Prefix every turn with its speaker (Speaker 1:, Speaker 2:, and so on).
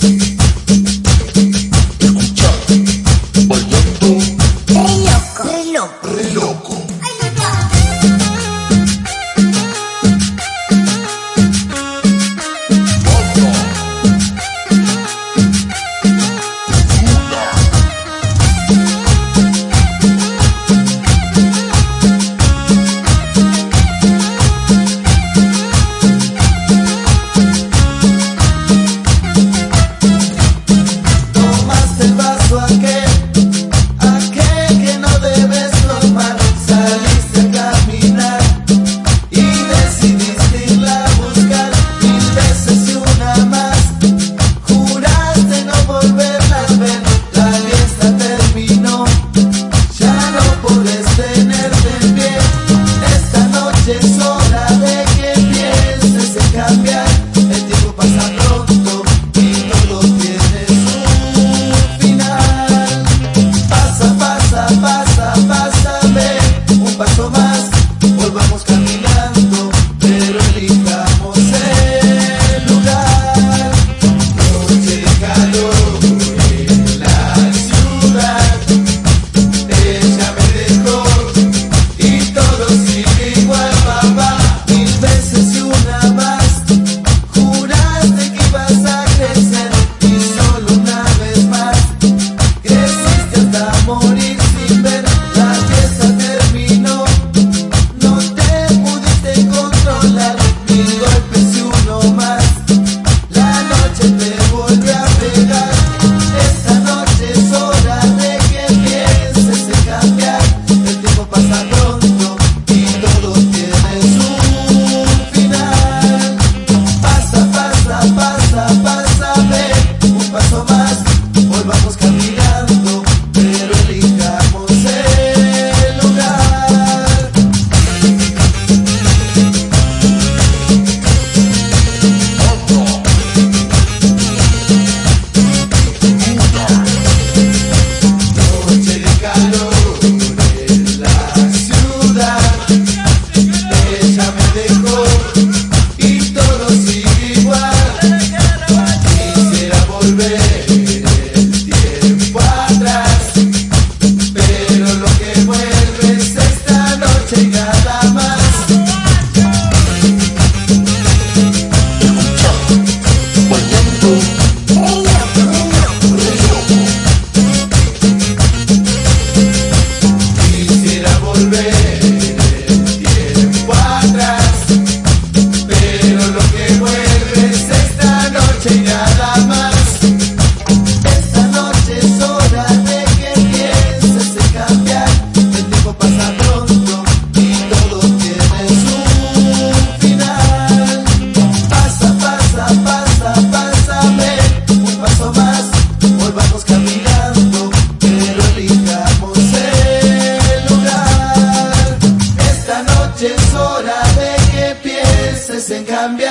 Speaker 1: y todo
Speaker 2: sigue to. baby. se cambia.